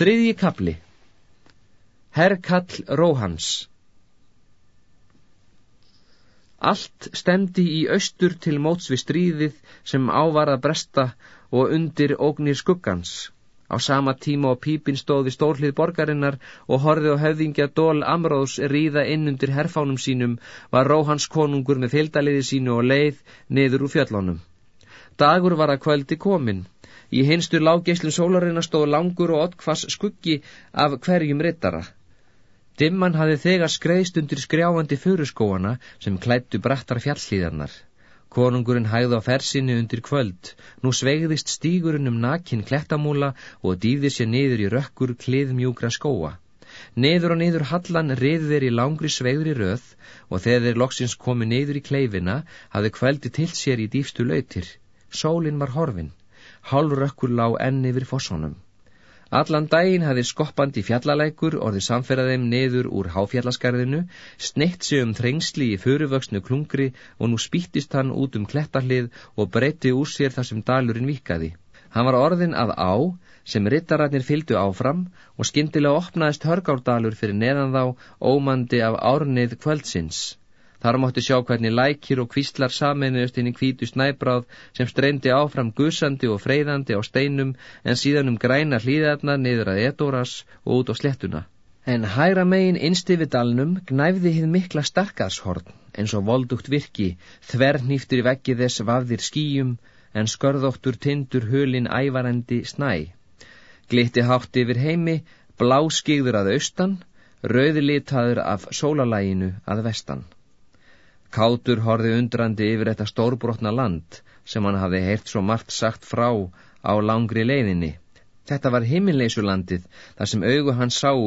Þriðji kapli Herrkall Róhans Allt stemdi í austur til móts við stríðið sem ávar að bresta og undir ógnir skuggans. Á sama tíma og pípin stóði stórlið borgarinnar og horfið á höfðingja Dól Amróðs ríða inn undir herfánum sínum var Róhans konungur með fylgdaliði sínu og leið niður úr fjöllónum. Dagur var að kvöldi komin Í hinstu lágeislun sólarina stóð langur og oddkvass skuggi af hverjum rittara. Dimman hafi þegar skreiðst undir skrjáandi furuskóana sem klættu brattar fjallíðarnar. Konungurinn hægði á fersinu undir kvöld. Nú sveigðist stígurinn um nakin klettamúla og dýði sér niður í rökkur kliðmjúgra skóa. Niður og niður hallan riði þeir í langri sveigri röð og þegar þeir loksins komi niður í kleifina hafði kvöldi til sér í dýfstu lautir. Sólinn var horfin hálfrökkur lág enn yfir fossónum. Allan daginn hafði skoppandi fjallalækur orðið samferðaðeim neður úr háfjallaskarðinu, sneitt sig um þrengsli í föruvöksnu klungri og nú spýttist hann út um klettarlið og breytti úr sér þar sem dalurinn vikaði. Hann var orðin að á, sem rittararnir fylgdu áfram og skindilega opnaðist hörgárdalur fyrir neðan þá ómandi af árnið kvöldsins. Þar mátti sjá hvernig lækir og kvíslar saminuðust inn í kvítu snæbráð sem streyndi áfram gusandi og freyðandi á steinum en síðan um græna hlýðarna niður að Edoras og út á slettuna. En hæra megin innsti við dalnum gnæfði hinn mikla starkaðshorn eins og voldugt virki, þvernýftur í veggi þess vafðir skýjum en skörðóttur tindur hulin ævarendi snæ. Glitti hátti yfir heimi, blá skigður að austan, rauðlitaður af sólalæginu að vestan. Kátur horfi undrandi yfir þetta stórbrotna land sem hann hafi heyrt svo margt sagt frá á langri leiðinni. Þetta var himminleysulandið þar sem augu hans sáu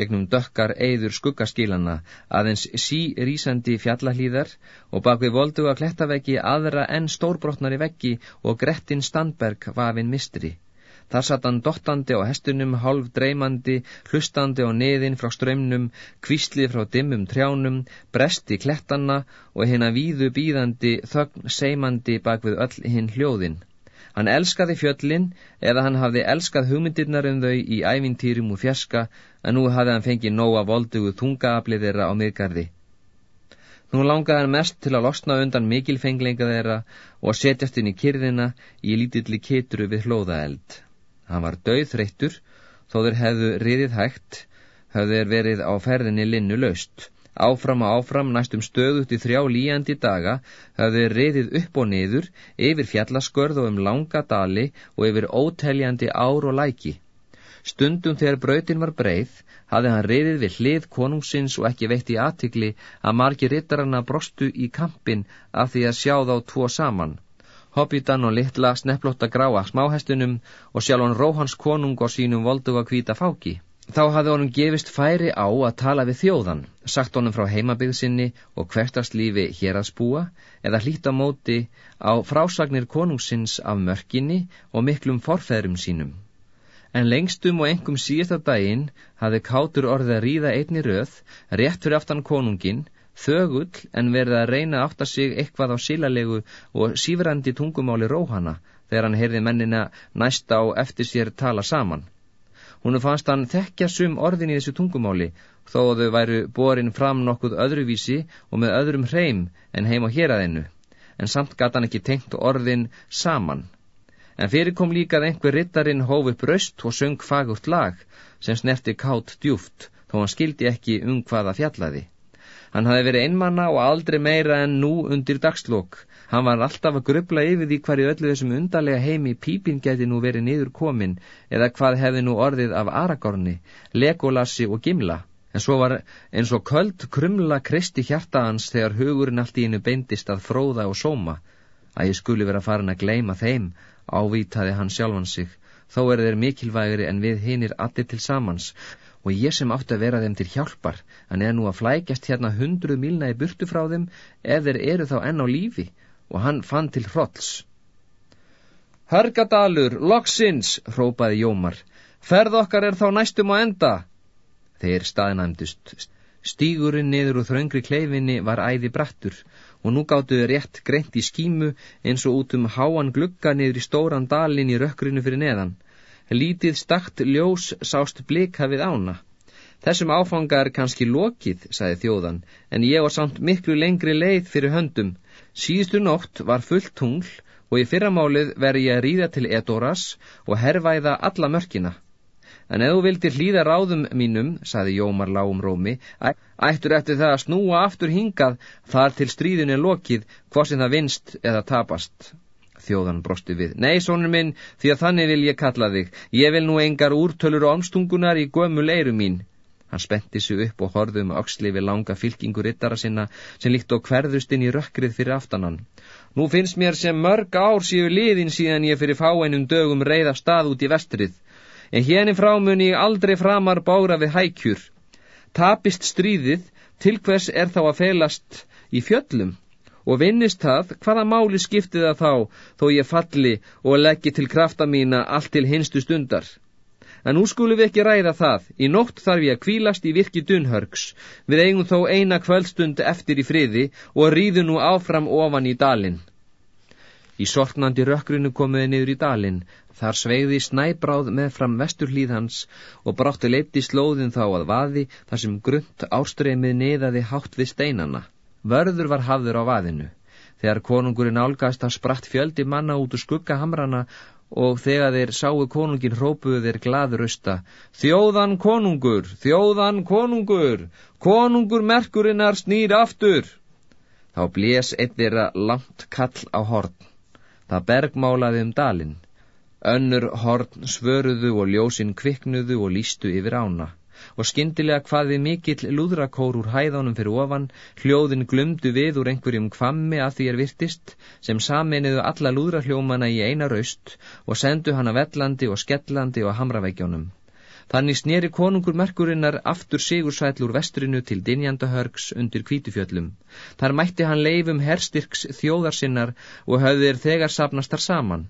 gegnum dökkar eður skuggaskílana aðeins sí rísandi fjallahlýðar og bak við voldu að klettaveggi aðra enn stórbrotnari veggi og Grettin Standberg vafinn mistri. Þar satt hann dottandi á hestunum, hálf dreymandi, hlustandi á niðin frá ströymnum, kvíslið frá dimmum trjánum, bresti klettanna og hérna víðu býðandi, þögn seimandi bak við öll hinn hljóðin. Hann elskaði fjöllin eða hann hafði elskað hugmyndirnar um þau í ævintýrum og fjerska en nú hafði hann fengið nóga voldugu þungaaflið þeirra á miðgarði. Nú langaði hann mest til að losna undan mikilfenglinga þeirra og setjast inn í kyrðina í lítilli kitru við hlóðaeld. Hann var döðþreyttur, þó þeir hefðu riðið hægt, hefðu þeir verið á ferðinni linnu laust. Áfram og áfram næstum stöðut í þrjá líjandi daga hefðu þeir riðið upp og niður, yfir fjallaskörð og um langa dali og yfir óteljandi ár og læki. Stundum þegar brautin var breið, hafði hann riðið við hlið konungsins og ekki veitt í aðtikli að margi rittaranna brostu í kampin af því að sjá þá tvo saman hobbitan og litla snepplótta gráa smáhestunum og sjálfan Róhans konung og sínum volduga kvíta fáki. Þá hafði honum gefist færi á að tala við þjóðan, sagt honum frá heimabyggðsynni og hvertast lífi hér að spúa eða hlýta móti á frásagnir konungsins af mörkinni og miklum forfæðrum sínum. En lengstum og engum síðasta daginn hafði kátur orðið að ríða einni röð, rétt fyrir aftan konungin þögull en verið að reyna átta sig eitthvað á sílalegu og sífrandi tungumáli róhana þegar hann heyrði mennina næsta á eftir sér tala saman. Húnu fannst hann þekkja sum orðin í þessu tungumáli þó að þau væru borin fram nokkuð öðruvísi og með öðrum hreim en heim á héræðinu, en samt gata hann ekki tengt orðin saman. En fyrir kom líkað einhver rittarinn hóf upp raust og söng fagurt lag sem snerti kátt djúft þó hann skildi ekki um hvaða fjallaði. Hann hafi verið einmanna og aldrei meira en nú undir dagslokk. Hann var alltaf að grubla yfir því hverju öllu þessum undarlega heimi pípin geti nú verið niður komin eða hvað hefði nú orðið af Aragorni, Legolassi og Gimla. En svo var eins og köld krumla kristi hjarta hans þegar hugurinn allt í hennu beindist að fróða og sóma. Að ég skuli vera farin að gleima þeim, ávitaði hann sjálfan sig. Þó er þeir mikilvægri en við hinnir allir til samans og ég sem átti að vera þeim til hjálpar, hann er nú að flækjast hérna hundruð milna í burtu frá þeim ef þeir eru þá enn á lífi og hann fann til hrolls. Hörgadalur, loksins, hrópaði Jómar, ferð okkar er þá næstum á enda. Þeir staðnæmdust. Stígurinn niður úr þröngri kleifinni var æði brattur og nú gáttuði rétt greint í skímu eins og út um háan glugga niður í stóran dalin í rökkrinu fyrir neðan Lítið stakt ljós sást blika við ána. Þessum áfanga er kannski lokið, sagði þjóðan, en ég var samt miklu lengri leið fyrir höndum. Síðustu nótt var fullt tungl og í fyrramálið veri ég að ríða til Edoras og herrvæða alla mörkina. En ef þú vildir hlýða ráðum mínum, saði Jómar lágum rómi, ættur eftir það að snúa aftur hingað þar til stríðin er lokið, hvort sem það vinst eða tapast. Þjóðan brosti við. Nei, sonur minn, því að þannig vil ég kalla þig. Ég vil nú engar úrtölur og omstungunar í gömul eiru mín. Hann spenti sig upp og horði um auksli við langa fylkingu rittara sinna sem líkt og hverðust inn í rökkrið fyrir aftanan. Nú finnst mér sem mörg ár séu liðin síðan ég fyrir fáeinum dögum reyða stað út í vestrið. En hérni frá mun ég aldrei framar bára við hækjur. Tapist stríðið, til hvers er þá að felast í fjöllum? Og vinnist það, hvaða máli skipti það þá, þó ég falli og leggji til krafta mína allt til hinstu stundar. En nú skulum við ekki ræða það, í nótt þarf ég að kvílast í virki dunhörgs, við eigum þó eina kvöldstund eftir í friði og rýðu nú áfram ofan í dalin. Í sortnandi rökkrinu komuði niður í dalin, þar sveigði snæbráð með fram vesturhlýðhans og brátti leipti slóðin þá að vaði þar sem grunt ástreymið neðaði hátt við steinana. Vörður var hafður á vaðinu. Þegar konungurinn álgast að spratt fjöldi manna út úr skuggahamrana og þegar þeir sáu konungin hrópuðu þeir glaðurausta Þjóðan konungur, þjóðan konungur, konungur merkurinnar snýr aftur. Þá blés eitt þeirra langt kall á horn. Það bergmálaði um dalin. Önnur horn svöruðu og ljósinn kviknuðu og lístu yfir ána og skindilega hvaði mikill lúðrakór úr hæðanum fyrir ofan, hljóðin glumdu við úr einhverjum kvammi að því er virtist, sem saminuðu alla lúðrahljómana í eina raust og sendu hana vellandi og skellandi og hamraveggjónum. Þannig sneri konungur merkurinnar aftur sigursæll úr vestrinu til Dinjandahörgs undir kvítufjöllum. Þar mætti hann leifum herstyrks þjóðarsinnar og höfðir þegar sapnastar saman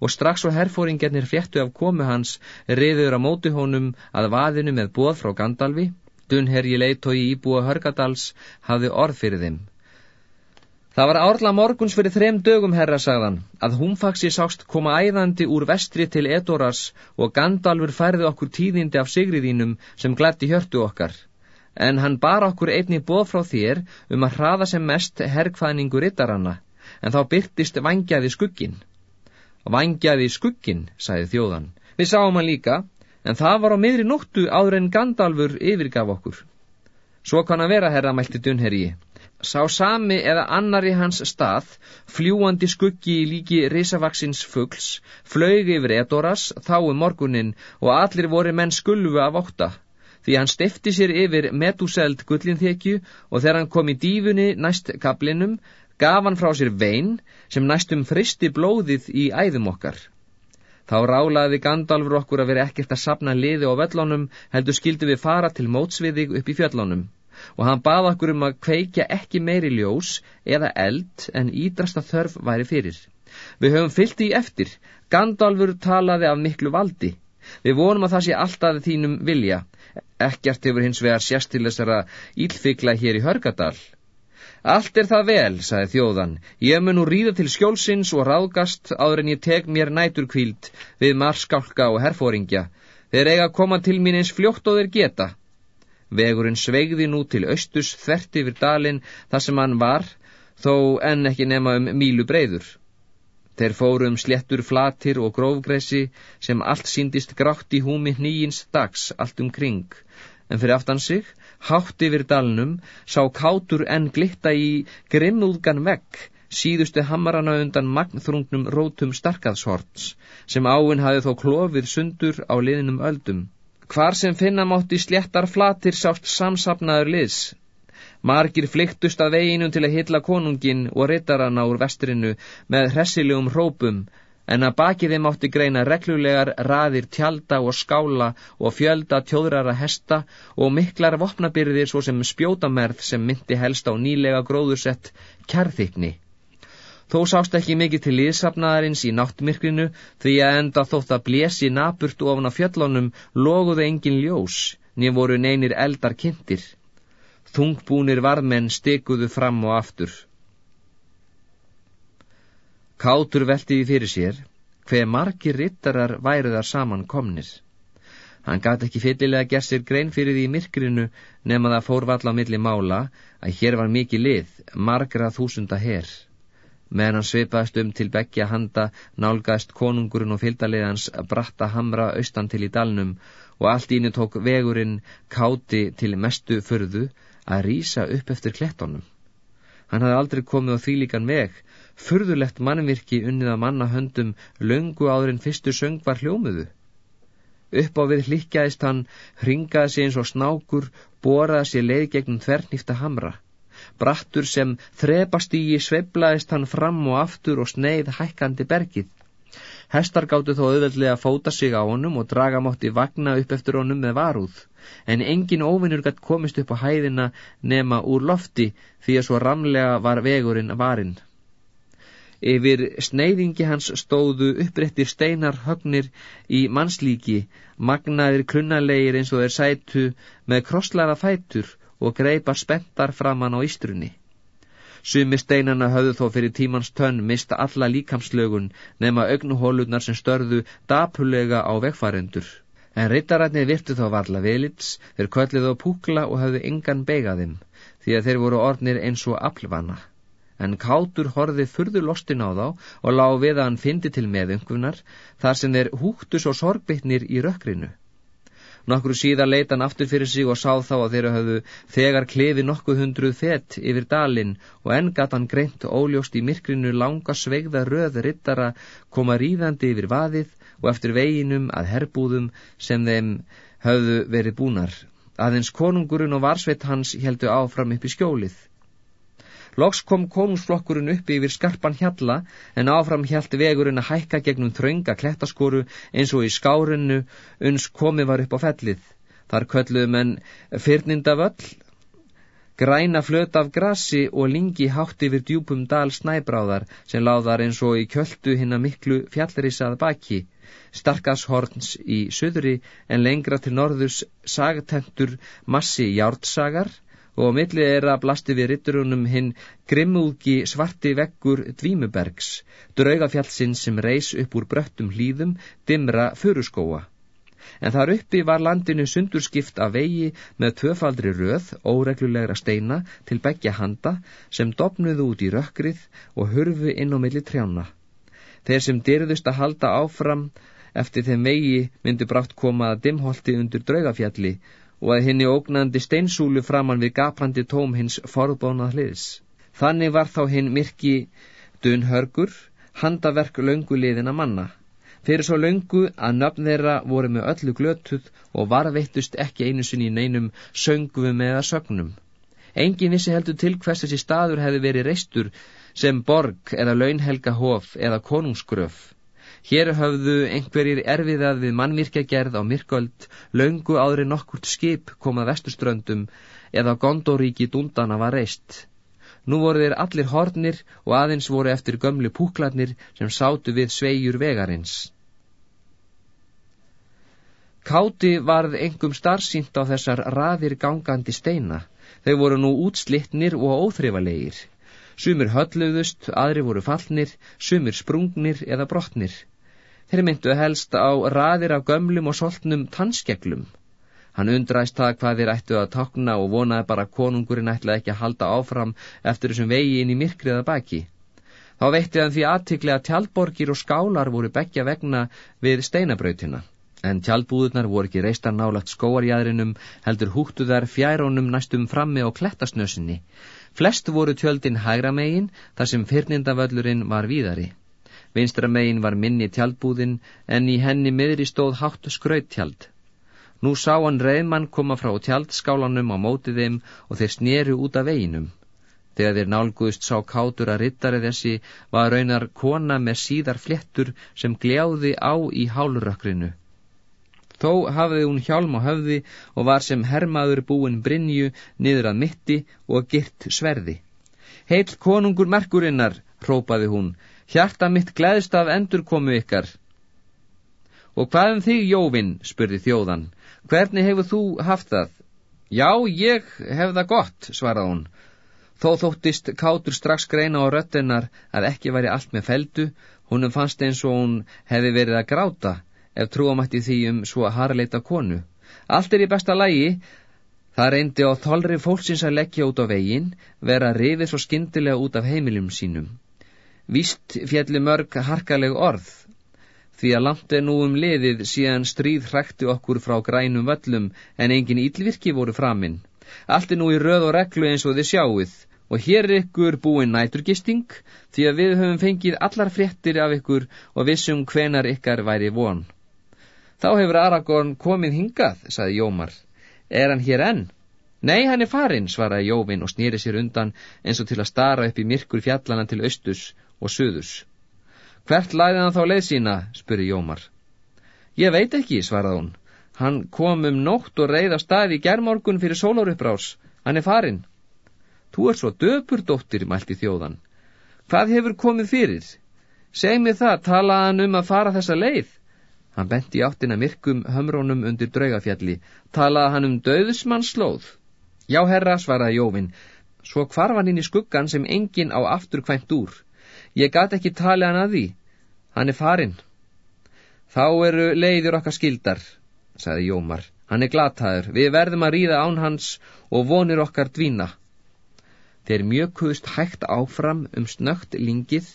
og strax og herfóringarnir fréttu af komu hans riður á móti honum að vaðinu með bóð frá Gandalfi, Dunherji leitói íbúa Hörgadals hafði orð fyrir þeim. Það var árla morguns fyrir þrem dögum, herra, sagðan, að húmfaxi sást koma æðandi úr vestri til Edoras og Gandalfur færði okkur tíðindi af sigriðínum sem glætti hjörtu okkar. En hann bar okkur einni bóð frá þér um að hraða sem mest herrkvæðningu rittaranna, en þá byrtist vangjaði skugginn. Vangjaði skugginn, sagði þjóðan. Við sáum hann líka, en það var á miðri nóttu áður en Gandalfur yfirgaf okkur. Svo kann að vera, herra, mælti Dunherji. Sá sami eða annar í hans stað, fljúandi skuggi í líki risavaksins fuggls, flög yfir Edoras, þá um morgunin og allir voru menn skulvu af ótta. Því hann stifti sér yfir medúseld gullinþekju og þegar hann kom í dífunni næst kablinum, gaf hann frá sér vein sem næstum fristi blóðið í æðum okkar. Þá rálaði Gandalfur okkur að vera ekkert að sapna liði á völlunum, heldur skildi við fara til mótsviðig upp í fjöllunum og hann bað okkur um að kveikja ekki meiri ljós eða eld en ídrasta þörf væri fyrir. Við höfum fyllt í eftir, Gandalfur talaði af miklu valdi. Við vonum að það sé alltaf þínum vilja. Ekkert hefur hins vegar sérstilisara ílfigla hér í Hörgadal. Allt er það vel, sagði þjóðan, ég mun nú ríða til skjólsins og ráðgast áður en ég teg mér næturkvíld við marskálka og herfóringja. Þeir eiga að koma til mín eins fljótt og þeir geta. Vegurinn sveigði nú til austus þvert yfir dalin þar sem hann var, þó enn ekki nema um mílu breyður. Þeir fóru um slettur flatir og grófgresi sem allt síndist grátt í húmi nýjins dags allt um kring, en fyrir aftan sig hátt yfir dalnum, sá kátur enn glitta í grimmúðgan vegg, síðustu hamarana undan magnþrungnum rótum starkaðshorts, sem áinn hafi þó klofið sundur á liðnum öldum. Hvar sem finna mátti sléttar flatir sást samsapnaður liðs. Margir flyktust að veginum til að hitla konungin og rittarana úr vestrinu með hressilegum hrópum, en að baki þeim átti greina reglulegar raðir tjalda og skála og fjölda tjóðrara hesta og miklar vopnabyrðir svo sem spjótamerð sem myndi helst á nýlega gróðursett kærþykni. Þó sást ekki mikið til liðsafnaðarins í náttmirkrinu því að enda þótt að blési napurt ofan á fjöllunum loguðu engin ljós, niður voru neynir eldar kynntir. Þungbúnir varmenn stekuðu fram og aftur. Kátur veltiði fyrir sér, hver margir rittarar væru þar saman komnir. Hann gæti ekki fyllilega að gerð sér grein fyrir því í myrkrinu nema það fór valla á milli mála að hér var mikið lið, margra þúsunda herr. Meðan hann svipaðist um til begja handa nálgæst konungurinn og fylgdaliðans bratta hamra austan til í dalnum og allt íni tók vegurinn káti til mestu förðu að rýsa upp eftir klettónum. Hann hafði aldrei komið á þvílíkan veg, förðulegt mannvirki unnið að manna höndum löngu áður en fyrstu söng var hljómuðu. Upp á við hlikkjaðist hann, hringaði sig eins og snákur, boraði sig leið gegnum þvernýfta hamra. Brattur sem þrepast í sveiblaðist hann fram og aftur og sneið hækkandi bergið. Hestar gáttu þó auðveldlega að fóta sig á honum og draga mátti vagna upp eftir honum með varúð, en engin óvinnur gætt komist upp á hæðina nema úr lofti því að svo ramlega var vegurinn varinn. Yfir sneiðingi hans stóðu upprættir steinar högnir í mannslíki, magnaðir klunnalegir eins og þeir sætu með krosslaða fætur og greipar spenntar framann á ístrunni. Sumi steinana höfðu þó fyrir tímans tönn mista alla líkamslögun nema augnuhólunar sem störðu dapulega á vegfarendur. En rittarætnið virtu þá varla velits, þeir köllið á púkla og höfðu engan beigaðim, því að þeir voru ornir eins og aflvana. En kátur horfið furðu lostin á þá og lág við að hann fyndi til meðungvunar, þar sem þeir húktu svo sorgbytnir í rökkrinu. Nokkru síðan leita hann aftur fyrir sig og sá þá að þeirra höfðu þegar klefi nokkuð hundruð fett yfir dalinn og enn gatt hann greint óljóst í myrkrinu langa sveigða röð rittara koma ríðandi yfir vaðið og eftir veginum að herbúðum sem þeim höfðu verið búnar. Aðeins konungurinn og varsveit hans heldu áfram upp í skjólið. Loks kom konungsflokkurinn upp yfir skarpan hjalla en áfram hjælt vegurinn að hækka gegnum þrönga klettaskoru eins og í skárinu uns komi var upp á fellið. Þar kölluðu menn fyrninda völl, græna flöt af grassi og lingi hátt yfir djúpum dal snæbráðar sem láðar eins og í kjöldu hinn að miklu fjallrisað baki. Starkashorns í söðri en lengra til norðurs sagtentur massi jártsagar og á millið er að blasti við ritturunum hinn grimmúgi svarti veggur Dvímubergs, draugafjallsinn sem reys upp úr bröttum hlýðum, dimra furuskóa. En þar uppi var landinu sundurskipt af vegi með tvöfaldri röð, óreglulegra steina til begja handa sem dopnuðu út í rökkrið og hurfu inn á milli trjána. Þeir sem dyrðust að halda áfram eftir þeim vegi myndu brátt koma að dimholti undir draugafjalli og að henni ógnandi steinsúlu framann við gaprandi tóm hins forbónað hliðs. Þannig var þá hinn myrki dunhörgur, handaverk lönguliðina manna. Fyrir svo löngu að nöfn þeirra voru með öllu glötuð og varveittust ekki einu sinni í neinum söngum eða sögnum. Engin vissi heldur til hvers þessi staður hefði verið reistur sem borg eða launhelga hof eða konungsgröf. Hér höfðu einhverjir erfiðað við mannvirkjagerð á myrköld, laungu áðri nokkurt skip komað vesturströndum eða gondóríki dúndana var reist. Nú voru þeir allir hornir og aðeins voru eftir gömlu púklarnir sem sátu við sveigjur vegarins. Káti varð engum starfsýnt á þessar raðir gangandi steina. Þau voru nú útslittnir og óþrifalegir. Sumir hölluðust, aðri voru fallnir, sumir sprungnir eða brotnir. Þeir myndu helst á raðir af gömlum og soltnum tannskeglum. Hann undræst það hvað þeir ættu að takna og vonaði bara að konungurinn ætlaði ekki að halda áfram eftir þessum vegi inn í myrkriða baki. Þá veitti hann því aðtikli að tjaldborgir og skálar voru begja vegna við steinabrautina. En tjaldbúðunar voru ekki reistar nálagt skóarjæðrinum, heldur húttu þær fjærónum næstum frammi á klettasnösinni. Flest voru tjöldin hægra megin, þar sem fyrnindavöllurinn var víðari. Vinstra megin var minni tjaldbúðin en í henni miðri stóð hátt skrauttjald. Nú sá hann reyðmann koma frá tjaldskálanum á mótið þeim og þeir sneru út af veginum. Þegar þeir nálguðust sá kátur að rittari þessi var raunar kona með síðar flettur sem gljáði á í hálurökkrinu. Þó hafði hún hjálm á höfði og var sem hermaður búin Brynju niður að mitti og girt sverði. Heil konungur merkurinnar, hrópaði hún, Hjarta mitt gleðst af endurkomu ykkar. Og hvað um þig, Jóvin, spurði þjóðan. Hvernig hefur þú haft það? Já, ég hef það gott, svaraði hún. Þó þóttist kátur strax greina á röttunar að ekki væri allt með feldu Húnum fannst eins og hún hefði verið að gráta ef trúamætti því um svo harleita konu. Allt er í besta lægi, það reyndi á þolri fólksins að leggja út á veginn, vera rifið svo skindilega út af heimilum sínum. Víst fjalli mörg harkaleg orð, því að langt er nú um liðið síðan stríð hrækti okkur frá grænum völlum en engin ílvirki voru framinn. Allt er nú í röð og reglu eins og þið sjáuð og hér er ykkur búin næturgisting því að við höfum fengið allar fréttir af ykkur og vissum hvenar ykkar væri von. Þá hefur Aragorn komið hingað, saði Jómar. Er hann hér enn? Nei, hann er farinn, svaraði Jóvin og snýri sér undan eins og til að stara upp í myrkur fjallana til austus og suðus. Hvert læði hann þá leið sína, spurði Jómar. Ég veit ekki, svaraði hún. Hann kom um nótt og reyð á stað í gerðmorgun fyrir sólóruppbrás. Hann er farinn. Þú er svo döpur, dóttir, mælti þjóðan. Hvað hefur komið fyrir? Seg mér það, talaði hann um að fara þessa leið. Hann benti áttina myrkum hömrónum undir draugafjalli. Talaði hann um döðusmannslóð. Já, herra, svaraði Jóvin. Svo hvarf hann inn í skuggan sem engin á aftur kvæmt úr. Ég gat ekki tali hann að því. Hann er farinn. Þá eru leiðir okkar skildar, sagði Jómar. Hann er glataður. Við verðum að ríða án hans og vonir okkar dvína. Þeir mjögkuðst hægt áfram um snögt lingið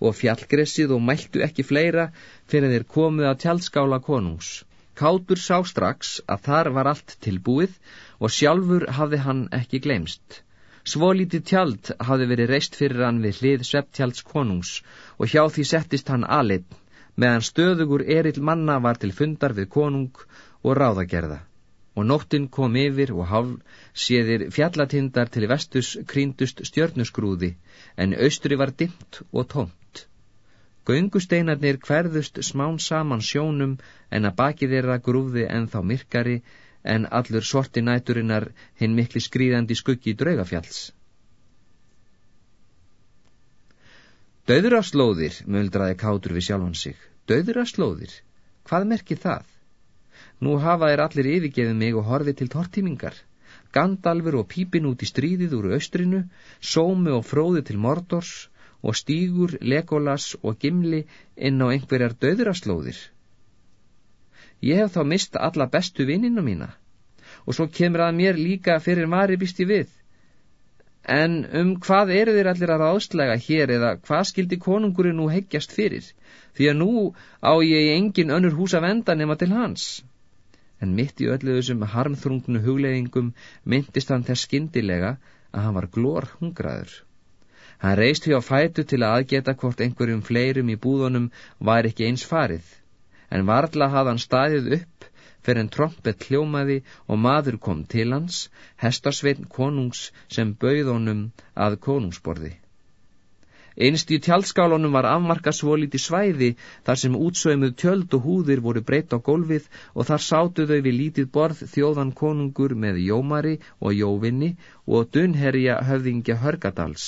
og fjallgressið og mæltu ekki fleira fyrir þeir komið að tjaldskála konungs. Kátur sá strax að þar var allt tilbúið og sjálfur hafði hann ekki glemst. Svolítið tjald hafði verið reist fyrir hann við hlið svepptjalds konungs og hjá því settist hann alit, meðan stöðugur erill manna var til fundar við konung og ráðagerða. Og nóttin kom yfir og hálf séðir fjallatindar til vestus kríndust stjörnusgrúði, en austri var dimt og tómt. Göngusteinarnir hverðust smán saman sjónum en að baki þeirra grúði en þá myrkari en allur sorti næturinnar hinn mikli skrýðandi skuggi draugafjalls. Dauðraslóðir, muldraði kátur við sjálfan sig. Dauðraslóðir? Hvað merkir það? Nú hafa þér allir yfirgeðið mig og horfið til tortímingar. Gandalfur og pípin út í stríðið úr austrinu, sómi og fróði til mordors og stígur, legolas og gimli inn á einhverjar dauðraslóðir. Ég hef þá mist alla bestu vinnina mína og svo kemur að mér líka fyrir mari býsti við. En um hvað eru þeir allir að ráðslega hér eða hvað skildi konungurinn nú heggjast fyrir? Því að nú á ég engin önnur hús að venda nema til hans. En mitt í öllu þessum harmþrungnu hugleðingum myndist hann þess skindilega að hann var glór hungraður. Hann reist því á fætu til að aðgeta hvort einhverjum fleirum í búðunum var ekki eins farið en varla hafði hann staðið upp fyrir en trompet hljómaði og maður kom til hans, hestarsveitn konungs sem bauð honum að konungsborði. Einst í tjaldskálunum var afmarka svo líti svæði þar sem útsöimuð tjöld og húðir voru breytt á gólfið og þar sátu þau við lítið borð þjóðan konungur með jómari og jóvinni og dunherja höfðingja hörgadals.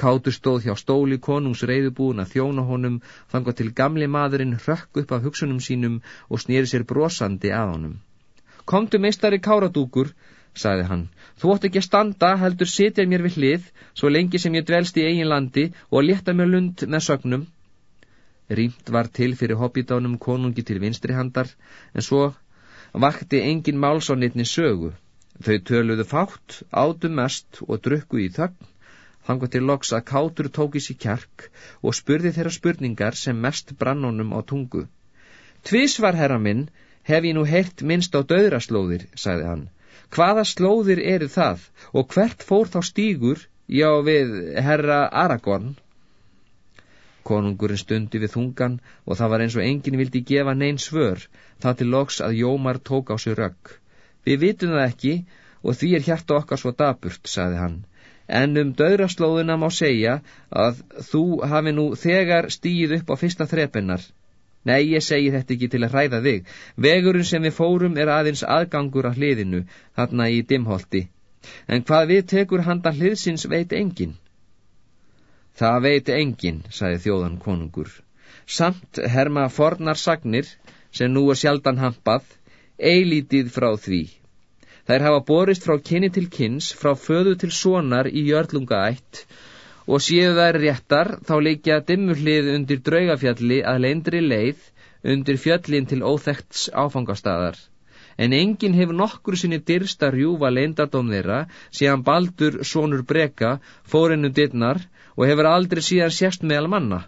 Kátur stóð hjá stóli konungs reyðubúin að þjóna honum þangað til gamli maðurinn hrökk upp af hugsunum sínum og snýri sér brosandi að honum. Komdu meistari káradúkur, sagði hann. Þú ótt ekki að standa, heldur setja mér við hlið, svo lengi sem ég dvelst í eigin landi og leta mér lund með sögnum. Rýmt var til fyrir hobbítánum konungi til vinstri handar, en svo vakti engin málsónitni sögu. Þau töluðu fátt, átu mest og drukku í þögn Þangu til loks að kátur tóki sér kjark og spurði þeirra spurningar sem mest brannónum á tungu. Tvísvar, herra minn, hef ég nú heyrt minnst á döðraslóðir, sagði hann. Hvaða slóðir eru það og hvert fór þá stígur, já við herra Aragorn? Konungurinn stundi við þungan og það var eins og enginn vildi gefa neyn svör, það til loks að Jómar tók á sig rögg. Við vitum það ekki og því er hjarta okkar svo daburt, sagði hann en um döðraslóðuna má segja að þú hafi nú þegar stíð upp á fyrsta þrepinnar. Nei, ég segi þetta ekki til að hræða þig. Vegurinn sem við fórum er aðeins aðgangur að hliðinu, þarna í dimholti. En hvað við tekur handa hliðsins veit engin. Það veit engin, sagði þjóðan konungur. Samt herma fornar sagnir, sem nú er sjaldan hampað, eilítið frá því. Þær hafa borist frá kynni til kynns, frá föðu til sonar í jörlungaætt og séu þær réttar þá leikja dimmuhlið undir draugafjalli að leindri leið undir fjöllin til óþekts áfangastadar. En enginn hefur nokkur sinni dyrst að rjúfa leindardóm þeirra síðan baldur sonur breka fórinnu dittnar og hefur aldrei síðan sérst meðal manna.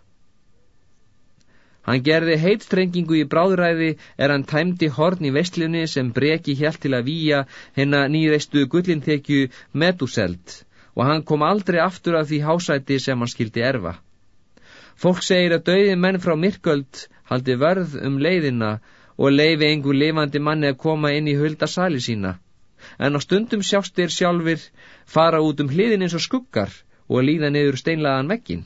Hann gerði heitstrengingu í bráðræði er hann tæmdi horn í vestlunni sem breki hjælt til að výja hennar nýreistu gullintekju Meduseld og hann kom aldrei aftur af því hásæti sem hann skildi erfa. Fólk segir að dauði menn frá myrköld haldi vörð um leiðina og leifi einhver lifandi manni að koma inn í hulda sali sína. En á stundum sjást þeir sjálfur fara út um hliðin eins og skuggar og líða niður steinlaðan vekkin.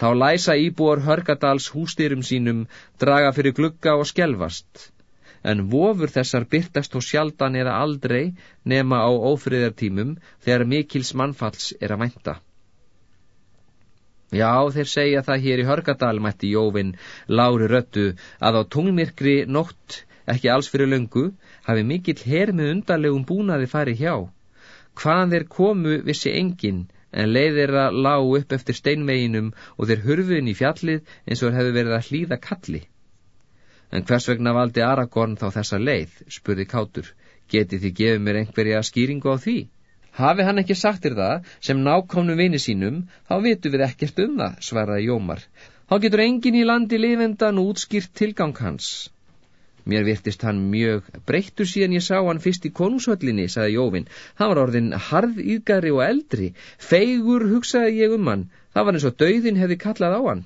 Þá læsa íbúar Hörgadals hústýrum sínum, draga fyrir glugga og skjelvast. En vofur þessar byrtast og sjaldan eða aldrei nema á ófriðartímum þegar mikils mannfalls er að vænta. Já, þeir segja það hér í Hörgadal, mætti Jóvin, lári röttu, að á tunglmirkri nótt, ekki alls fyrir löngu, hafi mikill her með undarlegum búnaði farið hjá. Hvaðan þeir komu vissi enginn, en leiðir að lág upp eftir steinveginum og þeir hurfuðin í fjallið eins og hefðu verið að hlýða kalli. En hvers vegna valdi Aragorn þá þessa leið, spurði Kátur, geti þið gefið mér einhverja skýringu á því? Hafi hann ekki sagt þér það, sem nákomnu vini sínum, þá vitu við ekkert um það, svaraði Jómar. Þá getur engin í landi lifendan útskýrt tilgang hans. Mér virtist hann mjög breyttur síðan ég sá hann fyrst í konungshöllinni, saði Jóvin. Hann var orðin harðýðgari og eldri. Feigur hugsaði ég um hann. Það var eins og dauðin hefði kallað á hann.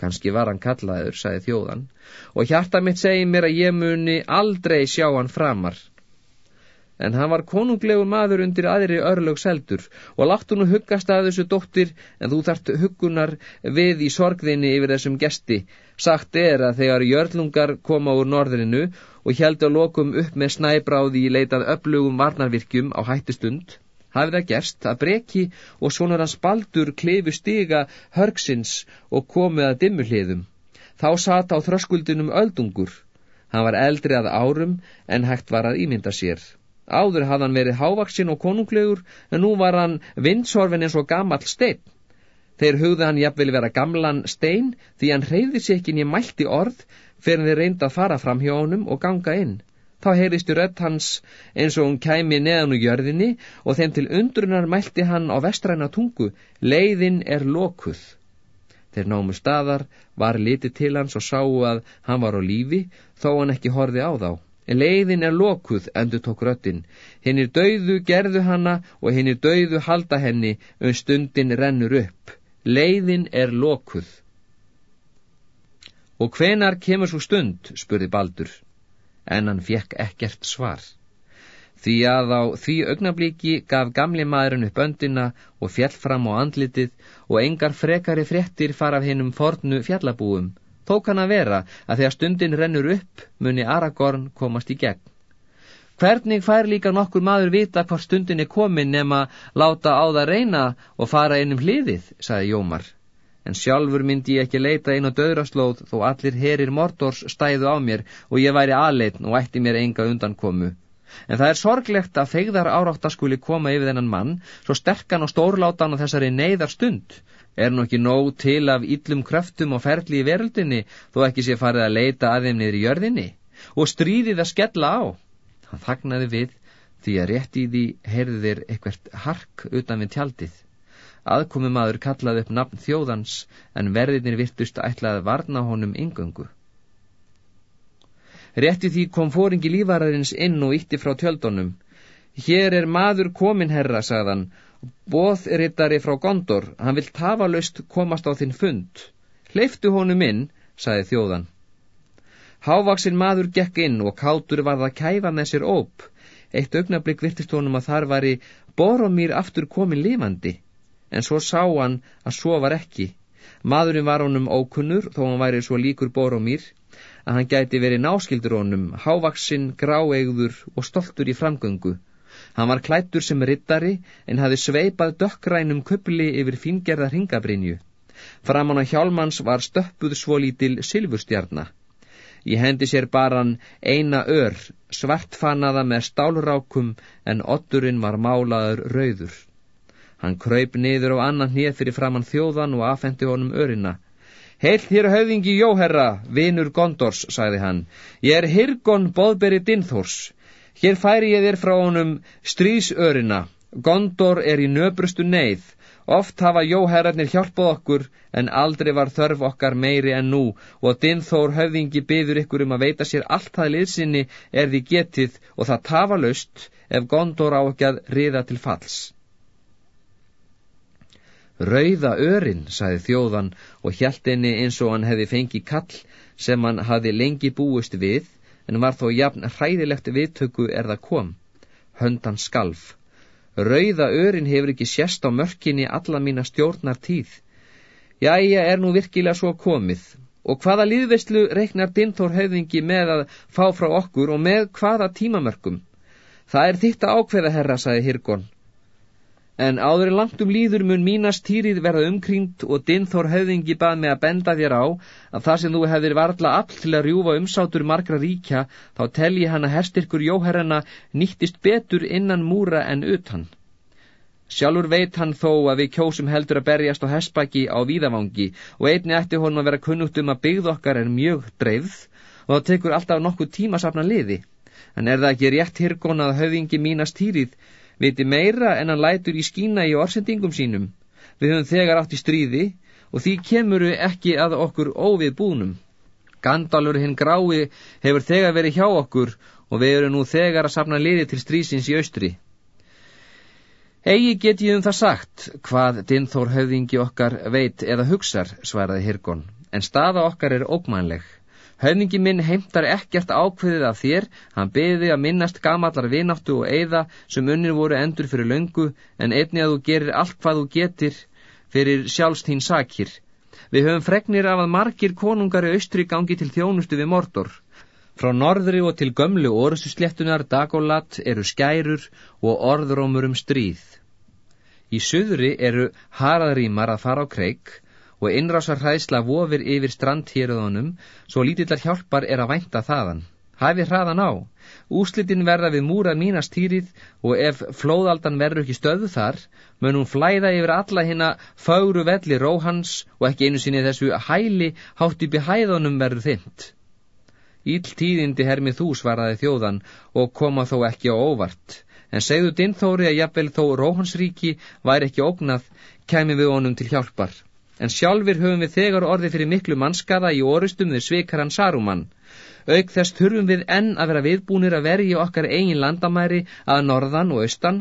Kanski var hann kallaður, saði þjóðan. Og hjarta mitt segi mér að ég muni aldrei sjá hann framar en hann var konunglegu maður undir aðri örlög seldur og látt hún huggast að þessu dóttir en þú þart huggunar við í sorgðinni yfir þessum gesti. Sagt er að þegar jörlungar koma úr norðrinu og held að lokum upp með snæbráði í leitað öflugum varnarvirkjum á hættistund, hafið það gerst að breki og svonar hans baldur klefu stiga hörgsins og komið að dimmuhliðum. Þá sat á þröskuldinum öldungur. Hann var eldri að árum en hægt var að ímynda sér. Áður hafði hann verið hávaksinn og konunglegur, en nú var hann vindsorfin eins og gamall stein. Þeir hugði hann jafnvel vera gamlan stein, því hann reyði sér ekki nýja mælti orð, fyrir þeir reyndi að fara fram hjá honum og ganga inn. Þá heyristu rött hans eins og hún kæmi neðan úr jörðinni og þeim til undrunar mælti hann á vestræna tungu, leiðin er lokuð. Þeir námu staðar, var litið til hans og sáu að hann var á lífi, þó hann ekki horfi á þá. Leiðin er lokuð, endur tók röttin. Hinnir dauðu gerðu hanna og hinnir dauðu halda henni um stundin rennur upp. Leiðin er lokuð. Og hvenar kemur svo stund, spurði Baldur, en hann fekk ekkert svar. Því að á því augnablíki gaf gamli maðurinn upp öndina og fjall fram á andlitið og engar frekari fréttir fara af hinnum fornu fjallabúum Tók hann að vera að þegar stundin rennur upp muni Aragorn komast í gegn. Hvernig fær líka nokkur maður vita hvort stundin er komin nema láta á það reyna og fara inn um hliðið, sagði Jómar. En sjálfur myndi ég ekki leita á döðraslóð þó allir herir mordors stæðu á mér og ég væri aðleitn og ætti mér enga undankomu. En það er sorglegt að feigðar árátta skuli koma yfir þennan mann, svo sterkan og stórlátan á þessari neyðar stund. Er nú ekki nóg til af yllum kröftum og ferli í veröldinni þó ekki sé farið að leita að þeim niður í jörðinni og stríðið að skella á. Hann þagnaði við því að rétt í því heyrði þeir eitthvert hark utan við tjaldið. Aðkomi maður kallaði upp nafn þjóðans en verðinir virtust að ætlaði varna honum yngöngu. Rétti því kom fóringi lífaraðins inn og ytti frá tjöldunum. Hér er maður komin herra, sagðan, Bóðrittari frá Gondor, hann vill tafalaust komast á þinn fund. Hleyftu honum inn, saði þjóðan. Hávaksin maður gekk inn og kátur varð að kæfa með sér óp. Eitt augnablík virtist honum að þar væri Boromír aftur komin lifandi, en svo sá hann að svo var ekki. Maðurinn var honum ókunnur, þó hann væri svo líkur Boromír, að hann gæti verið náskildur honum, hávaksin, gráegður og stoltur í framgöngu. Hann var klættur sem rittari en hafi sveipað dökkrænum köpli yfir fingerða hringabrinju. Framan á hjálmans var stöppuð svo lítil silfurstjarna. Í hendi sér baran eina ör, svartfanaða með stálrákum en otturinn var málaður rauður. Hann kröyp niður á annan hnið fyrir framann þjóðan og afhendi honum örina. Heill hér höfðingi Jóherra, vinur Gondors, sagði hann. Ég er Hirgon boðberi Dinþórs. Hér færi ég þér frá honum stríðsörina. Gondor er í nöbrustu neyð. Oft hafa Jóherrarnir hjálpað okkur, en aldrei var þörf okkar meiri en nú, og Dinþór höfðingi byður ykkur um að veita sér allt það liðsynni er því getið og það tafa löst ef Gondor á ekki að riða til falls. Rauða örin, saði þjóðan og hjælt henni eins og hann hefði fengið kall sem hann hafi lengi búist við, en var þó jafn hræðilegt viðtöku er það kom. Höndan skalf. Rauða örin hefur ekki sérst á mörkinni alla mína stjórnar tíð. Jæja, er nú virkilega svo komið. Og hvaða líðvestlu reiknar Dintor höfðingi með að fá frá okkur og með hvaða tímamörkum? Það er þitt að ákveða, herra, saði Hirgon en áður langt um líður mun mínast týrið verða umkringt og Dinþór höfðingi bað með að benda þér á að það sem þú hefðir varla all til að rjúfa umsátur margra ríkja þá telji hann að herstyrkur jóherrana nýttist betur innan múra en utan. Sjálfur veit hann þó að við kjósum heldur að berjast á hespaki á víðavangi og einni eftir honum að vera kunnugt um að byggð okkar er mjög dreifð og það tekur alltaf nokkuð tíma safna liði. En er það ekki rétt hirkon að höfðingi mínast týrið viti meira en hann lætur í skína í orsendingum sínum. Við höfum þegar átt í stríði og því kemuru ekki að okkur óvið búnum. Gandalur hinn grái hefur þegar verið hjá okkur og við erum nú þegar að sapna liði til strísins í austri. Egi get ég um það sagt, hvað Dinþór höfðingi okkar veit eða hugsar, svaraði Hirgon, en staða okkar er ógmænleg. Höfningi minn heimtar ekkert ákveðið af þér, hann beði að minnast gamallar vináttu og eigða sem unnir voru endur fyrir löngu, en einni að þú gerir allt hvað þú getir fyrir sjálfst hín sakir. Við höfum fregnir af að margir konungar í austri gangi til þjónustu við mordor. Frá norðri og til gömlu orustu sléttunar dagolat eru skærur og orðrómur um stríð. Í söðri eru haraðrímar að fara á kreik, og innrásar hræðsla vofir yfir strandhýrðunum svo lítillar hjálpar er að vænta þaðan. Hæfi hraðan á. Úslitin verða við múra mínastýrið og ef flóðaldan verður ekki stöðu þar, mun hún flæða yfir alla hérna fáru velli róhans og ekki einu sinni þessu hæli hátt upp í hæðunum verður þynt. Íll tíðindi hermið þú svaraði þjóðan og koma þó ekki á óvart. En segðu dinnþóri að jafnvel þó róhansríki væri ekki ógnað, kemi við honum til hjálpar en sjálfur höfum við þegar orði fyrir miklu mannskaða í orustum við svikaran Saruman. Auk þess þurfum við enn að vera viðbúnir að verja okkar eigin landamæri að norðan og austan,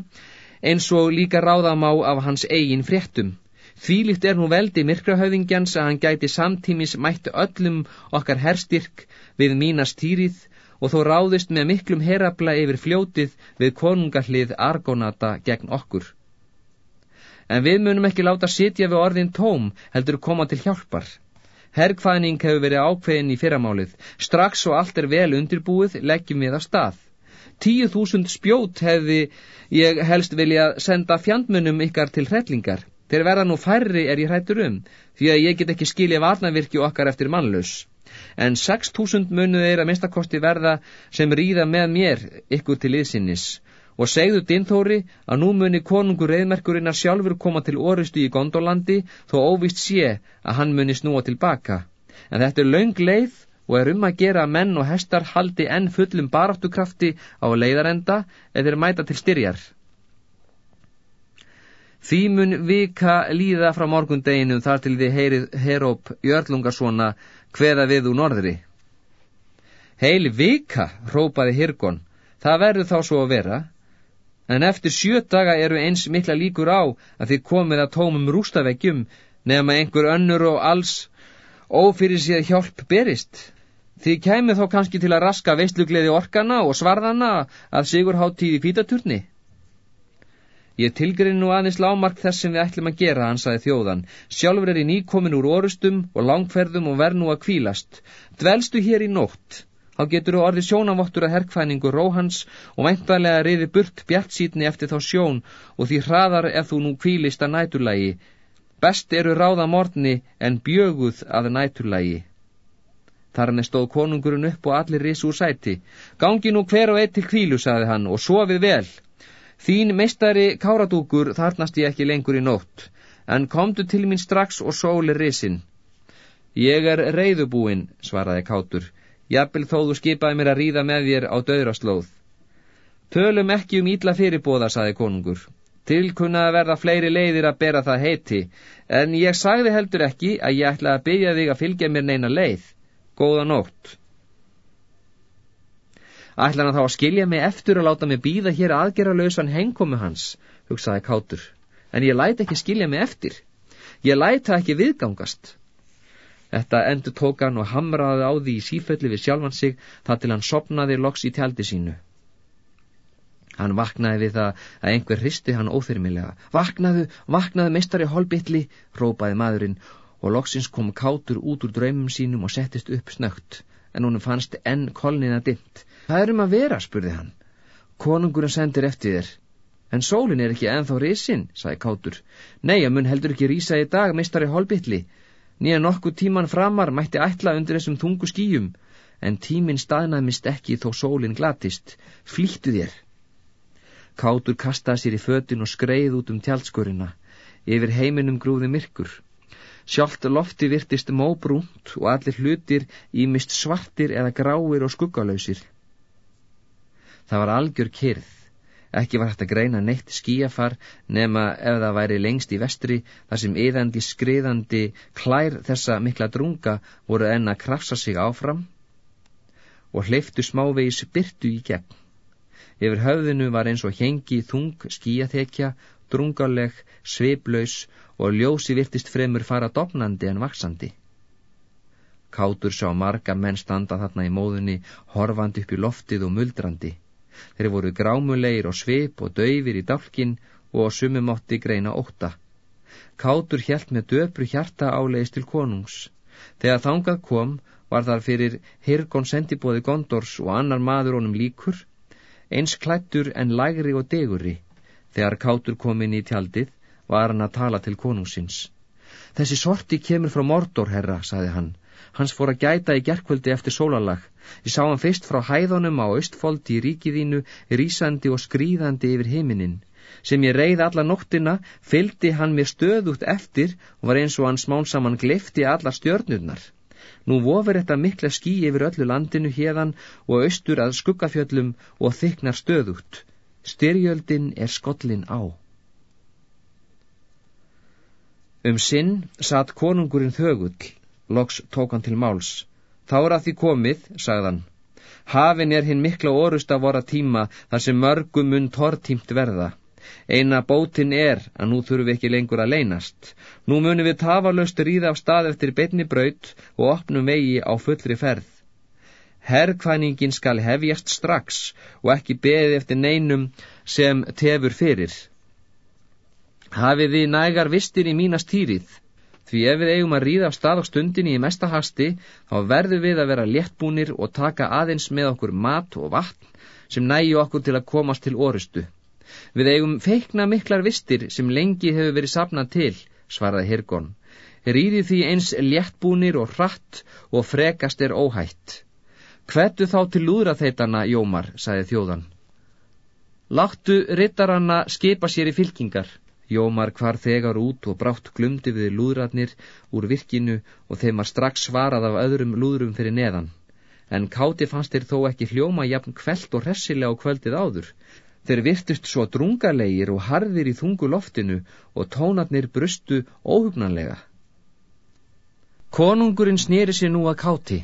eins og líka ráðamá af hans eigin fréttum. Þvílikt er nú veldi myrkrahauðingjans að hann gæti samtímis mættu öllum okkar herstyrk við mínastýrið og þó ráðist með miklum herabla yfir fljótið við konungarlið Argonata gegn okkur en við munum ekki láta sitja við orðin tóm heldur koma til hjálpar. Herrkvæðning hefur verið ákveðin í fyrramálið. Strax og allt er vel undirbúið, leggjum við að stað. Tíu þúsund spjót hefði ég helst vilja senda fjandmunum ykkar til hrellingar. Þeir verða nú færri er ég hrættur um, því að ég get ekki skilja varnavirkju okkar eftir mannlaus. En 6.000 munuð er að minnstakosti verða sem ríða með mér ykkur til yðsinnis og segðu Dinþóri að nú muni konungur reyðmerkurinnar sjálfur koma til orustu í Gondólandi þó óvist sé að hann muni snúa tilbaka. En þetta er laung leið og er um að gera að menn og hestar haldi enn fullum baráttukrafti á leiðarenda eða mæta til styrjar. Því mun vika líða frá morgundeginum þar til þið heyrið Heróp Jörlungarsona hveða við úr norðri. Heil vika, rópaði Hirgon, það verður þá svo að vera en eftir sjö daga eru eins mikla líkur á að þið komið að tómum rústaveggjum nefn að einhver önnur og alls ófyrir sér hjálp berist. Þið kæmið þó kannski til að raska veistlugleði orkana og svarðana að sigur hátíð í kvítaturni. Ég tilgrinn nú aðeins lámark þess sem við ætlum að gera, ansaði þjóðan. Sjálfur er í nýkomin úr orustum og langferðum og verð nú að kvílast. Dvelstu hér í nótt þá getur þú orðið sjónavottur að herrkvæningu róhans og væntalega reyði burt bjart sítni eftir þá sjón og því hraðar ef þú nú kvílist að næturlægi. Best eru ráða morni en bjöguð að næturlægi. Þar hann er stóð konungurinn upp og allir risu úr sæti. Gangi nú hver og eitt til kvílu, saði hann, og sofið vel. Þín meistari káradúkur þarnast ég ekki lengur í nótt, en komdu til mín strax og sóli risin. Ég er reyðubúinn, svaraði kátur, jafnvel þó þú skipaði mér að ríða með þér á döðraslóð. Tölum ekki um ítla fyrirbóða, saði konungur. Tilkunna að verða fleiri leiðir að bera það heiti, en ég sagði heldur ekki að ég ætla að byggja þig að fylgja mér neina leið. Góða nótt. Ætlar hann þá að skilja mig eftir og láta mig býða hér aðgerralauðsvan hengkomu hans, hugsaði kátur. En ég læt ekki skilja mig eftir. Ég læt það ekki viðgangast. Þetta endur tók hann og hamraði á því í sífelli við sjálfan sig þar til hann sopnaði loks í tjaldi sínu. Hann vaknaði við það að einhver hristi hann óþyrmilega. Vaknaðu, vaknaðu meistari holbittli, rópaði maðurinn og loksins kom kátur út úr draumum sínum og settist upp snögt, en honum fannst enn kolniða dimt. Hvað er um að vera, spurði hann. Konungurinn sendir eftir þér. En sólin er ekki enþá risin, sagði Kátur. Nei, að mun heldur ekki rísa í dag, meistari holbytli. Nýja nokkuð tíman framar mætti ætla undir þessum þungu skýjum, en tíminn staðnæmist ekki þó sólin glatist. Flýttu þér. Kátur kastaði sér í fötin og skreið út um tjaldskurina. Yfir heiminum grúði myrkur. Sjálft lofti virtist móbrúnt og allir hlutir ímist svartir eða gráir og skuggalausir. Það var algjör kyrð. Ekki var hægt að greina neitt skíafar nema ef það væri lengst í vestri þar sem yðandi skriðandi klær þessa mikla drunga voru enn að krafsa sig áfram og hleyftu smávegis byrtu í gegn. Yfir höfðinu var eins og hengi þung skíaþekja, drungaleg, sveiplaus og ljósi virtist fremur fara dopnandi en vaksandi. Kátur sá marga menn standa þarna í móðunni, horfandi upp í loftið og muldrandi. Þeir voru grámulegir og svip og döyfir í dálkin og á sumumotti greina ótta. Kátur hjælt með döpru hjarta álegist til konungs. Þegar þangað kom var þar fyrir Hirgon sendibóði Gondors og annar maður honum líkur, eins klættur en lægri og deguri. Þegar Kátur kom inn í tjaldið var hann að tala til konungsins. Þessi sorti kemur frá Mordor, herra, saði hann. Hans fór að gæta í gerkvöldi eftir sólalag. Ég sá hann fyrst frá hæðunum á austfóldi í ríkiðínu, rísandi og skrýðandi yfir heiminin. Sem ég reyði alla nóttina, fyldi hann mér stöðugt eftir og var eins og hann smán saman glifti alla stjörnurnar. Nú vofur þetta mikla skí yfir öllu landinu hérðan og austur að skuggafjöllum og þyknar stöðugt. Styrjöldin er skollin á. Um sinn satt konungurinn þögull Loks tók hann til máls. Þá er að því komið, sagðan. Hafin er hinn mikla orust að vora tíma þar sem mörgum mun tortímt verða. Eina bótin er að nú þurfum við ekki lengur að leynast. Nú munum við tafalöst ríða af stað eftir beinni braut og opnum vegi á fullri ferð. Herrkvæningin skal hefjast strax og ekki beði eftir neinum sem tefur fyrir. Hafið þið nægar vistir í mínastýrið? Því ef við eigum að ríða af stað á stundinni í mesta hasti, þá verðum við að vera léttbúnir og taka aðeins með okkur mat og vatn sem næju okkur til að komast til orustu. Við eigum feikna miklar vistir sem lengi hefur verið sapnað til, svaraði Hirgon. Ríði því eins léttbúnir og hratt og frekast er óhætt. Hvetu þá til lúðra þeitana, Jómar, sagði þjóðan. Láttu rittaranna skipa sér í fylkingar. Jómar hvar þegar út og brátt glumdi við lúðratnir úr virkinu og þeim var strax svarað af öðrum lúðrum fyrir neðan. En káti fannst þeir þó ekki hljóma jafn kveld og hressilega á kvöldið áður. Þeir virtust svo drungalegir og harðir í þungu loftinu og tónarnir brustu óhugnanlega. Konungurinn snýri sér nú að káti.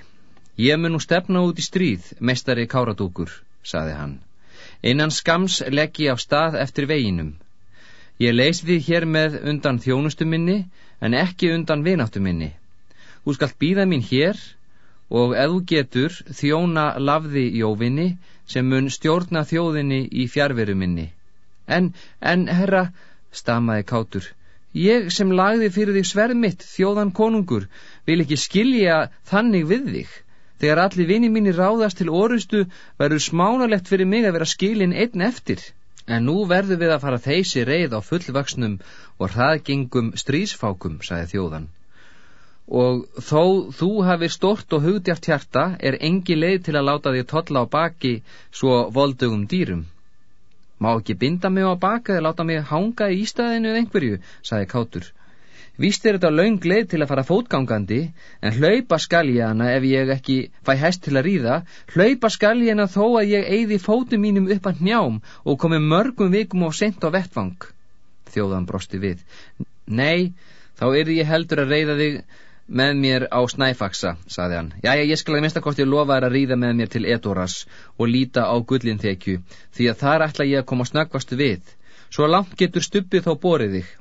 Ég mun nú stefna út í stríð, mestari káradúkur, saði hann. Einan skams leggi af stað eftir veginum. Ég leys því hér með undan þjónustu minni, en ekki undan vináttu minni. Þú skalt býða mín hér, og þú getur, þjóna lafði jóvinni, sem mun stjórna þjóðinni í fjárveru minni. En, en, herra, stamaði kátur, ég sem lagði fyrir þig sverð mitt, þjóðan konungur, vil ekki skilja þannig við þig. Þegar allir vini mínir ráðast til orustu, verður smánalegt fyrir mig að vera skilin einn eftir. En nú verður við að fara þeysi reið á fullvaksnum og hraðgengum strísfákum, sagði þjóðan. Og þó þú hafið stort og hugdjátt hjarta er engi leið til að láta því totla á baki svo voldugum dýrum. Má ekki binda mig á baka eða láta mig hanga í ístæðinu eða einhverju, sagði Kátur. Víst er þetta laung leið til að fara fótgangandi, en hlaupa skal ég hana ef ég ekki fæ hæst til að ríða, hlaupa skal ég hana þó að ég eigði fótum mínum upp að njám og komi mörgum vikum á sent á vettvang. Þjóðan brosti við. Nei, þá er ég heldur að reyða þig með mér á snæfaksa, saði hann. Jæja, ég skal að minnstakosti lofa þær að ríða með mér til Edoras og líta á gullinþekju, því að þar ætla ég að koma snöggvastu við. Svo langt getur stuppið þó borið þig.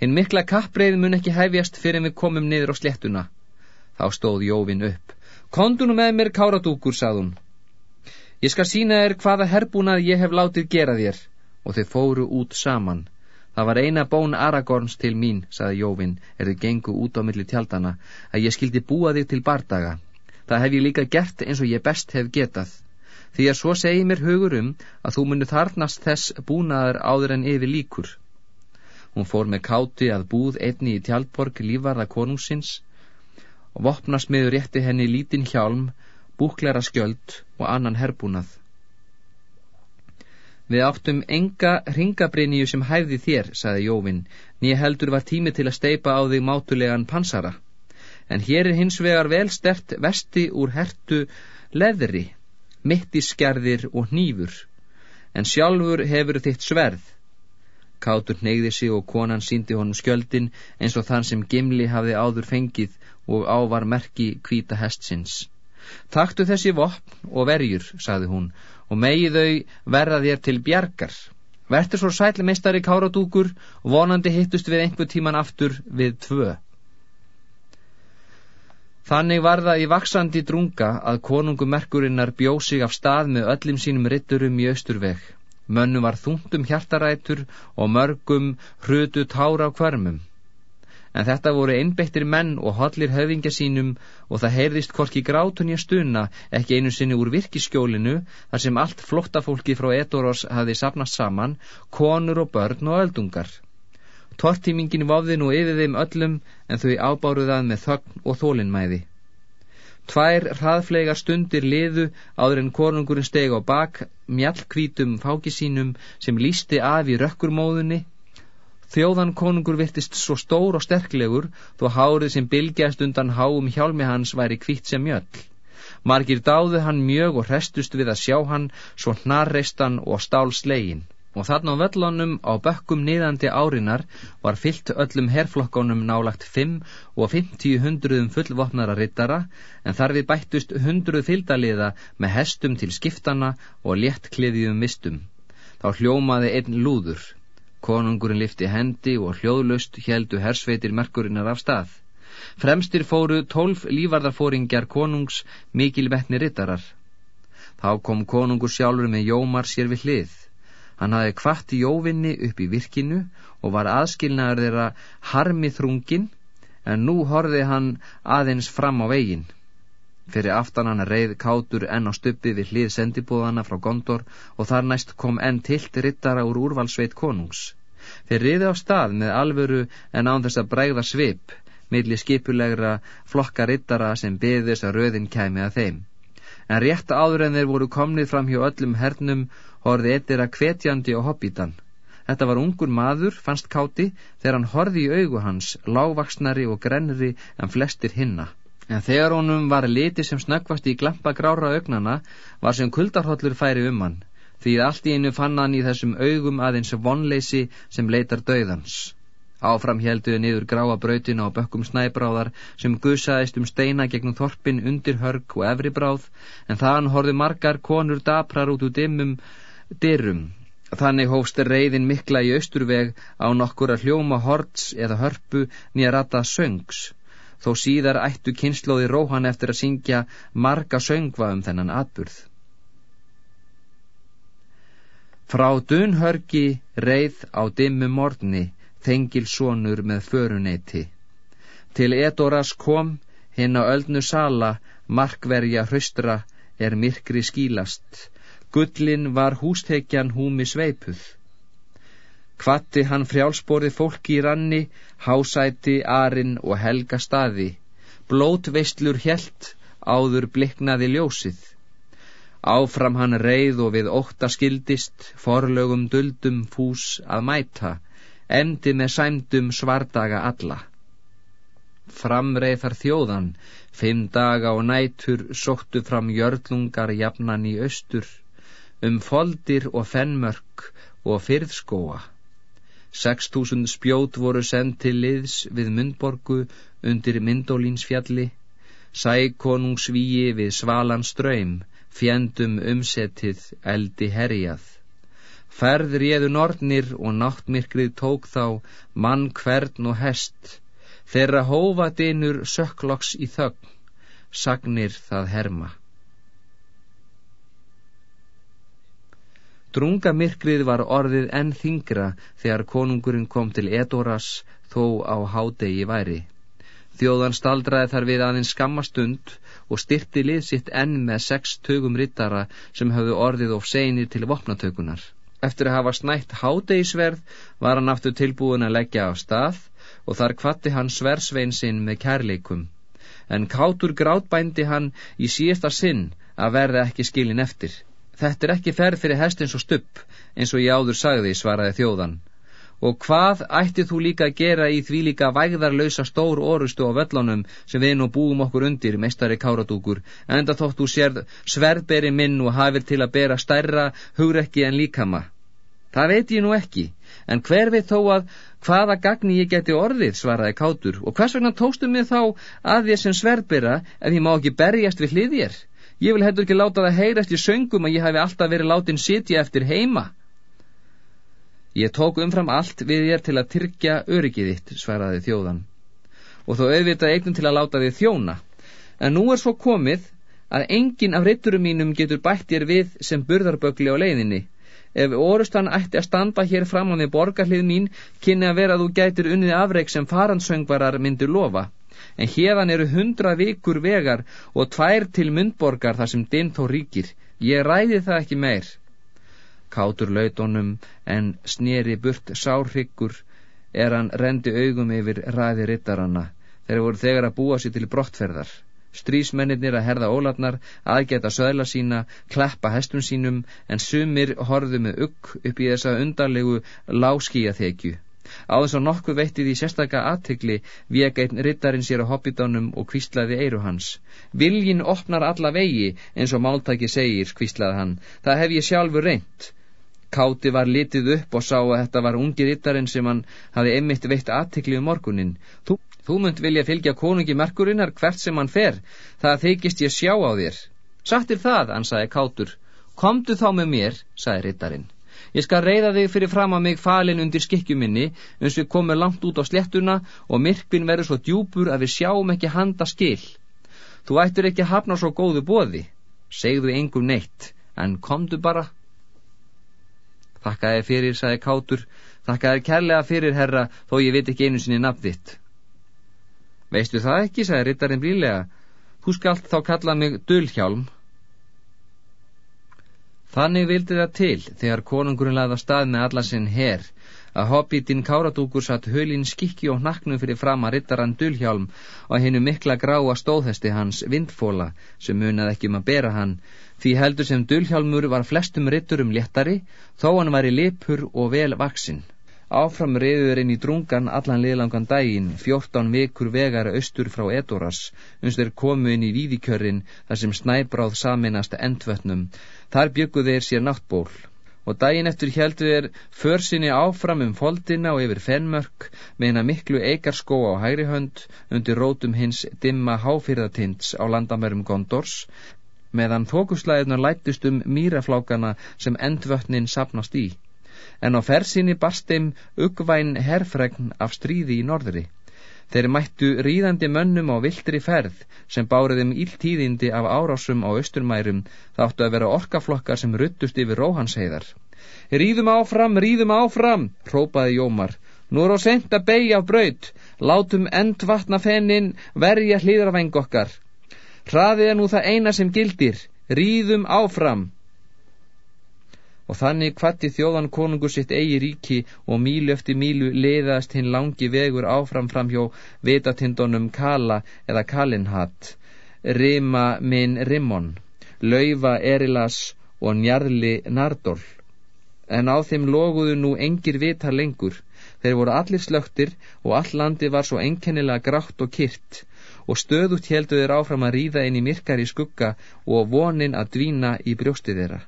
Hinn mikla kappreið mun ekki hæfjast fyrir við komum niður á slettuna. Þá stóð Jóvin upp. Kondunu með mér káradúkur, sað hún. Ég skal sína þér hvaða herbúnað ég hef látið gera þér. Og þau fóru út saman. Það var eina bón Aragorns til mín, saði Jóvin, er þau gengu út á milli tjaldana, að ég skildi búa þig til bardaga. Það hef ég líka gert eins og ég best hef getað. Því að svo segi mér hugur um að þú munu þarnast þess búnaðar áður en yfir líkur. Hún fór með káti að búð einni í tjaldborg lífarða konungsins og vopnasmiður rétti henni lítinn hjálm, búklera skjöld og annan herbúnað. Við áttum enga ringabrinju sem hæfði þér, saði Jóvin, nýja heldur var tími til að steipa á þig mátulegan pansara. En hér er hins vegar vel stert vesti úr hertu leðri, mittiskerðir og hnífur, en sjálfur hefur þitt sverð. Kátur neyði sig og konan síndi honum skjöldin eins og þann sem Gimli hafði áður fengið og ávar merki kvíta hestsins. Taktu þessi vopn og verjur, saði hún, og megi þau verða þér til bjargar. Verður svo sætli meistari káratúkur vonandi hittust við einhver tíman aftur við tvö. Þannig var það í vaksandi drunga að konungumerkurinnar bjó sig af stað með öllum sínum ritturum í austurveg. Mönnu var þungtum hjartarætur og mörgum hrutu tára á hvermum en þetta voru einbeittir menn og hollir höfingja sínum og það heyrðist korki grátun í að stuna ekki einu sinni úr virkiskjólinu þar sem allt flottafólki frá Edoros hafi sapnast saman, konur og börn og öldungar. Tortímingin vofði nú yfir þeim öllum en þau ábáruðað með þögn og þólinnmæði. Tvær hraðflegar stundir liðu áður en konungurinn steg á bak mjallkvítum fáki sínum sem lísti af í rökkurmóðunni Þjóðan konungur virtist svo stór og sterklegur þó hárið sem bylgjast undan háum hjálmi hans væri kvitt sem mjöll. Margir dáðu hann mjög og restust við að sjá hann svo hnarreistan og stál slegin. Og þarna á völlunum á bökkum niðandi árinar var fyllt öllum herflokkonum nálagt 5 og 50 hundruðum fullvopnara rittara en þar við bættust hundruð fylgdaliða með hestum til skiptana og léttkliðjum vistum. Þá hljómaði einn lúður. Konungurinn lifti hendi og hljóðlust heldu hersveitir merkurinnar af stað. Fremstir fóru tólf lífarðarfóringjar konungs mikil vettni rittarar. Þá kom konungur sjálfur með jómar sér við hlið. Hann hafi kvart jóvinni upp í virkinu og var aðskilnaður þeirra harmi þrungin en nú horfi hann aðeins fram á veginn. Fyrir aftan hann reið kátur enn á stuppi við hlið sendibúðana frá Gondor og þar næst kom enn tilt rittara úr úrvalsveit konungs. Þeir riði á stað með alvöru en án þess að bræða svip, milli skipulegra flokka rittara sem beðis að röðin kæmi að þeim. En rétt áður en þeir voru komnið fram hjá öllum hernum horði eittir að kvetjandi og hobbitan. Þetta var ungur maður, fannst káti, þegar hann horði í augu hans, lágvaksnari og grenri en flestir hinna en þegar honum var liti sem snöggvast í glampa grára augnana var sem kuldarhollur færi um hann því allt í einu fann hann í þessum augum aðeins vonleysi sem leitar döðans áfram helduði niður gráa brautina á bökkum snæbráðar sem gusaðist um steina gegnum þorpin undir hörg og efri bráð en þann horfi margar konur daprar út úr dimmum dyrum Þannig hófst reyðin mikla í austurveg á nokkur að hljóma horts eða hörpu nýja rata söngs þó síðar ættu kynnslóði Róhan eftir að syngja marga söngva um þennan atburð. Frá dunhörgi reið á dimmu morni, þengil sonur með föruneyti. Til Edoras kom, hinn á öldnu sala, markverja hraustra, er myrkri skílast. Gullin var hústekjan húmi sveipuð. Kvatti hann frjálsborið fólki í ranni, hásæti, arinn og helga staði. Blótveistlur helt, áður bliknaði ljósið. Áfram hann reið og við ótta skildist, forlögum duldum fús að mæta, endi með sæmdum svardaga alla. Framreið þar þjóðan, fimm daga og nætur sóttu fram jörlungar jafnan í austur, um foldir og fennmörk og fyrðskóa. Seks túsund spjót voru sendt til liðs við myndborgu undir myndólínsfjalli, sækonungsvíi við svalans ströym, fjendum umsetið eldi herjað. Ferð réðu nortnir og náttmirkrið tók þá mann hvern og hest, þeirra hófadinur sökkloks í þögn, sagnir það herma. Drungamirkrið var orðið enn þingra þegar konungurinn kom til Edoras þó á hádegi væri. Þjóðan staldraði þar við aðeins skammastund og styrti lið sitt enn með sex tögum rittara sem hafðu orðið of seinir til vopnatökunar. Eftir að hafa snætt hádegisverð var hann aftur tilbúin að leggja á stað og þar kvatti hann sversvein sinn með kærleikum. En kátur grátbændi hann í síesta sinn að verða ekki skilin eftir. Þetta er ekki ferð fyrir hestins og stupp, eins og ég áður sagði, svaraði þjóðan. Og hvað ætti þú líka að gera í því líka vægðarlausa stór orustu á völlunum sem við nú búum okkur undir, meistari káratúkur, enda þótt þú sérð sverðberi minn og hafið til að bera stærra hugrekki en líkama. Það veit ég nú ekki, en hver veit þó að hvaða gagni ég geti orðið, svaraði kátur, og hvers vegna tóstum við þá að þér sem sverðbera ef ég má ekki berjast við hliðjér? Ég vil hefður ekki láta það heyrast í söngum að ég hafi alltaf verið látin sitja eftir heima. Ég tók umfram allt við þér til að tyrkja öryggið þitt, svaraði þjóðan, og þó auðvitað eignum til að láta þið þjóna. En nú er svo komið að engin af ritturum mínum getur bætt ég við sem burðarbögli á leiðinni. Ef orustan ætti að standa hér fram á því borgarlið mín, kynni að vera að þú gætir unnið afreik sem farandsöngvarar myndir lofa. En hérðan eru hundra vikur vegar og tvær til myndborgar þar sem dinn þó ríkir. Ég ræði það ekki meir. Kátur lautónum en sneri burt sárhyggur er hann rendi augum yfir ræði rittaranna þeir voru þegar að búa sér til brottferðar. Strísmennir að herða ólarnar aðgeta söðla sína kleppa hestum sínum en sumir horðu með ugg upp í þessa undarlegu láskíjathekju á þess að nokkuð veitti því sérstaka aðtegli veka einn rittarinn sér á hobbitánum og kvíslaði eiru hans viljin opnar alla vegi eins og máltæki segir kvíslaði hann það hef ég sjálfur reynt Káti var litið upp og sá að þetta var ungi rittarinn sem hann hafi einmitt veitt aðtikli um morgunin. Þú, þú munt vilja fylgja konungi merkurinnar hvert sem hann fer, það þykist ég sjá á þér. Sattir það, ansaði Kátur. Komdu þá með mér, saði rittarinn. Ég skal reyða þig fyrir fram að mig falin undir skikkjuminni, eins við komum langt út á slettuna og myrkvin verður svo djúpur að við sjáum ekki handa skil. Þú ættir ekki að hafna svo góðu bóði. Segðu engum neitt, en komdu bara. Þakkaði fyrir, sagði Kátur, þakkaði kærlega fyrir, herra, þó ég veit ekki einu sinni nafn þitt. Veistu það ekki, sagði rittarinn blílega, þú skalt þá kalla mig Dölhjálm. Þannig vildi það til, þegar konungurinn laða stað með alla sinn herr, að hobbitinn Káratúkur satt hölinn skikki og naknum fyrir fram að rittaran Dölhjálm og hennu mikla gráa stóðhesti hans vindfóla sem munað ekki um að bera hann Því heldur sem Dulhjálmur var flestum ritturum léttari, þó hann var í lipur og vel vaksinn. Áfram reyður inn í drungan allan liðlangan daginn, fjórtán vikur vegara austur frá Edoras, uns þeir komu inn í víðikörrin þar sem snæbráð saminast endvötnum. Þar byggu þeir sér náttból. Og daginn eftir heldur þeir försinni áfram um foldina og yfir fennmörk, meina miklu eigarskó á hægri hönd, undir rótum hins dimma háfyrðatinds á landamærum Gondors, meðan þókuslæðunar lættust um mýraflákana sem endvötnin sapnast í. En á fersinni barsteim uggvæn herfregn af stríði í norðri. Þeir mættu ríðandi mönnum á viltri ferð sem báriðum íltíðindi af árásum á austurmærum þáttu að vera orkaflokkar sem ruttust yfir róhansheiðar. Ríðum áfram, ríðum áfram, rópaði Jómar. Nú er á sent að beigja af braut, látum endvatna fennin verja hlýðarvæng okkar. Hraðið er nú það eina sem gildir, ríðum áfram. Og þannig kvatti þjóðan konungur sitt eigi ríki og mílu eftir mílu leiðast hinn langi vegur áfram fram hjá vitatindunum Kala eða Kalinhat, Rima minn Rimmon. laufa Erilas og njarli Nardól. En á þeim loguðu nú engir vita lengur, þeir voru allir slögtir og all landi var svo enkennilega grátt og kyrt og stöðut heldu þeir áfram að ríða inn í myrkar í skugga og vonin að dvína í brjósti þeirra.